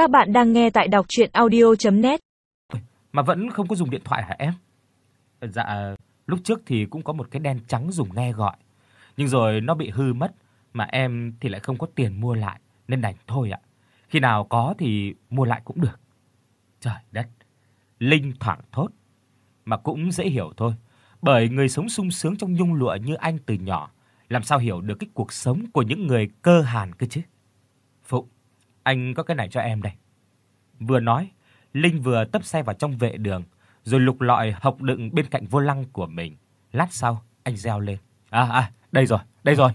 Các bạn đang nghe tại đọc audio net Mà vẫn không có dùng điện thoại hả em? Dạ, lúc trước thì cũng có một cái đen trắng dùng nghe gọi, nhưng rồi nó bị hư mất mà em thì lại không có tiền mua lại nên đành thôi ạ. Khi nào có thì mua lại cũng được. Trời đất. Linh thoảng thốt, mà cũng dễ hiểu thôi, bởi người sống sung sướng trong nhung lụa như anh từ nhỏ, làm sao hiểu được cái cuộc sống của những người cơ hàn cơ chứ. Anh có cái này cho em đây. Vừa nói, Linh vừa tấp xe vào trong vệ đường, rồi lục lọi hộc đựng bên cạnh vô lăng của mình. Lát sau, anh reo lên. À à, đây rồi, đây rồi.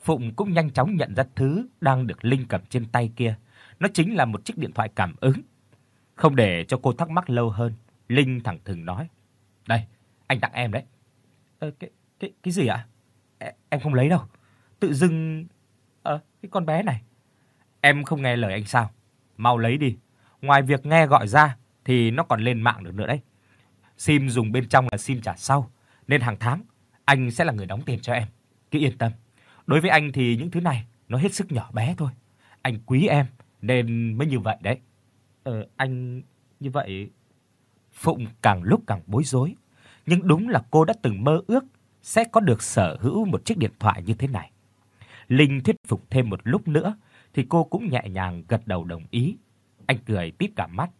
Phụng cũng nhanh chóng nhận ra thứ đang được Linh cầm trên tay kia, nó chính là một chiếc điện thoại cảm ứng. Không để cho cô thắc mắc lâu hơn, Linh thẳng thừng nói: "Đây, anh tặng em đấy." "Ờ cái cái cái gì ạ?" "Em không lấy đâu. Tự dưng ơ cái con bé này. Em không nghe lời anh sao? Mau lấy đi. Ngoài việc nghe gọi ra thì nó còn lên mạng được nữa đấy. Sim dùng bên trong là sim trả sau, nên hàng tháng anh sẽ là người đóng tiền cho em. Cứ yên tâm. Đối với anh thì những thứ này nó hết sức nhỏ bé thôi. Anh quý em nên mới như vậy đấy. Ờ anh như vậy Phụng càng lúc càng bối rối, nhưng đúng là cô đã từng mơ ước sẽ có được sở hữu một chiếc điện thoại như thế này. Linh thuyết phục thêm một lúc nữa thì cô cũng nhẹ nhàng gật đầu đồng ý. Anh cười tít cả mắt.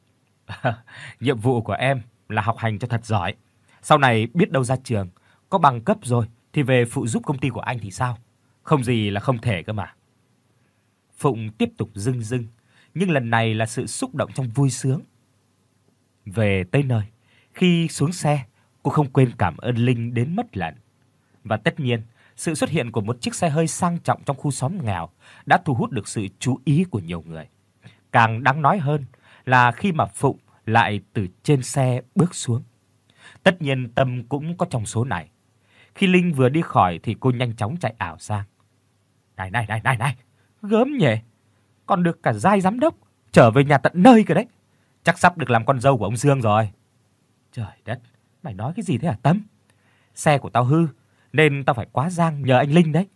Nhiệm vụ của em là học hành cho thật giỏi. Sau này biết đâu ra trường có bằng cấp rồi thì về phụ giúp công ty của anh thì sao? Không gì là không thể cơ mà. Phụng tiếp tục rưng rưng, nhưng lần này là sự xúc động trong vui sướng. Về tới nơi, khi xuống xe, cô không quên cảm ơn Linh đến mất lần. Và tất nhiên, sự xuất hiện của một chiếc xe hơi sang trọng trong khu xóm nghèo đã thu hút được sự chú ý của nhiều người. Càng đáng nói hơn là khi mà Phụng lại từ trên xe bước xuống. Tất nhiên Tâm cũng có trong số này. Khi Linh vừa đi khỏi thì cô nhanh chóng chạy ảo sang. "Này này này này này, gớm nhỉ. Còn được cả giai giám đốc trở về nhà tận nơi cơ đấy. Chắc sắp được làm con dâu của ông Dương rồi." Trời đất, mày nói cái gì thế hả Tâm? Xe của tao hư nên tao phải quá giang nhờ anh Linh đấy.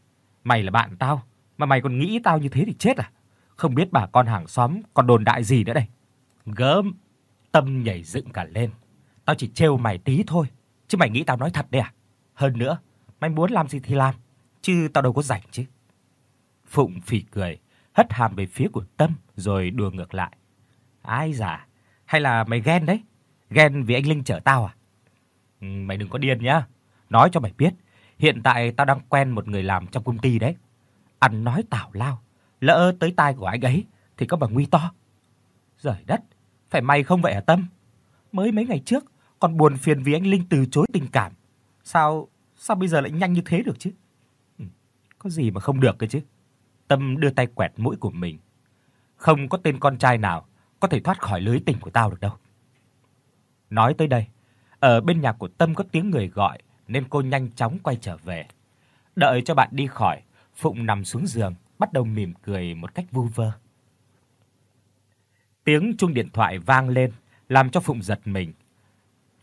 Mày là bạn tao mà mày còn nghĩ tao như thế thì chết à? Không biết bà con hàng xóm còn đồn đại gì nữa đây. Gớm, Tâm nhảy dựng cả lên. Tao chỉ trêu mày tí thôi, chứ mày nghĩ tao nói thật đấy à? Hơn nữa, mày muốn làm gì thì làm, chứ tao đâu có rảnh chứ. Phụng phì cười, hất hàm về phía của Tâm rồi đùa ngược lại. Ai già, hay là mày ghen đấy? Ghen vì anh Linh chở tao à? Ừ, mày đừng có điên nhá. Nói cho mày biết, hiện tại tao đang quen một người làm trong công ty đấy. Ăn nói tào lao, lỡ tới tai của anh ấy thì có mà nguy to. Giời đất, phải may không vậy hả Tâm? Mới mấy ngày trước còn buồn phiền vì anh Linh từ chối tình cảm. Sao sao bây giờ lại nhanh như thế được chứ? Ừ, có gì mà không được cơ chứ? Tâm đưa tay quẹt mũi của mình. Không có tên con trai nào có thể thoát khỏi lưới tình của tao được đâu. Nói tới đây, ở bên nhà của Tâm có tiếng người gọi nên cô nhanh chóng quay trở về. Đợi cho bạn đi khỏi, Phụng nằm xuống giường, bắt đầu mỉm cười một cách vu vơ. Tiếng chuông điện thoại vang lên, làm cho Phụng giật mình.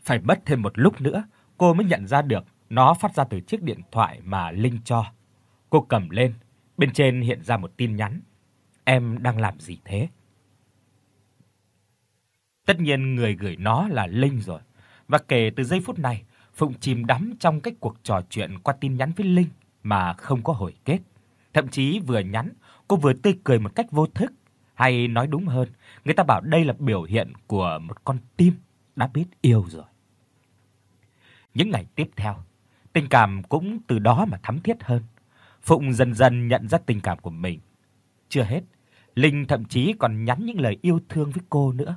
Phải mất thêm một lúc nữa, cô mới nhận ra được nó phát ra từ chiếc điện thoại mà Linh cho. Cô cầm lên, bên trên hiện ra một tin nhắn. Em đang làm gì thế? Tất nhiên người gửi nó là Linh rồi. Và kể từ giây phút này, Phụng chìm đắm trong cái cuộc trò chuyện qua tin nhắn với Linh mà không có hồi kết. Thậm chí vừa nhắn, cô vừa tươi cười một cách vô thức, hay nói đúng hơn, người ta bảo đây là biểu hiện của một con tim đã biết yêu rồi. Những ngày tiếp theo, tình cảm cũng từ đó mà thắm thiết hơn. Phụng dần dần nhận ra tình cảm của mình. Chưa hết, Linh thậm chí còn nhắn những lời yêu thương với cô nữa.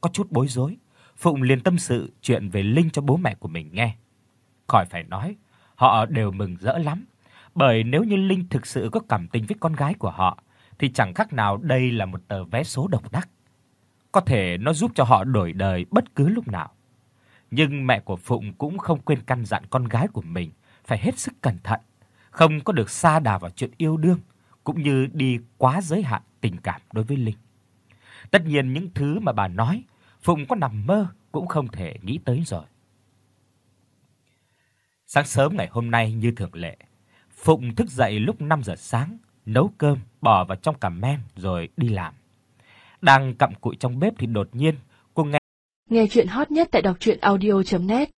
Có chút bối rối, Phụng liền tâm sự chuyện về Linh cho bố mẹ của mình nghe. Khỏi phải nói, họ đều mừng rỡ lắm, bởi nếu như Linh thực sự có cảm tình với con gái của họ thì chẳng khác nào đây là một tờ vé số độc đắc. Có thể nó giúp cho họ đổi đời bất cứ lúc nào. Nhưng mẹ của Phụng cũng không quên căn dặn con gái của mình phải hết sức cẩn thận, không có được sa đà vào chuyện yêu đương cũng như đi quá giới hạn tình cảm đối với Linh. Tất nhiên những thứ mà bà nói, Phụng có nằm mơ cũng không thể nghĩ tới rồi. Sáng sớm ngày hôm nay như thường lệ, Phụng thức dậy lúc 5 giờ sáng, nấu cơm, bỏ vào trong cà men rồi đi làm. Đang cặm cụi trong bếp thì đột nhiên cô nghe Nghe truyện hot nhất tại doctruyenaudio.net